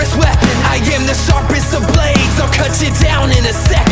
dangerous weapon. I am the sharpest of blades. I'll cut you down in a second.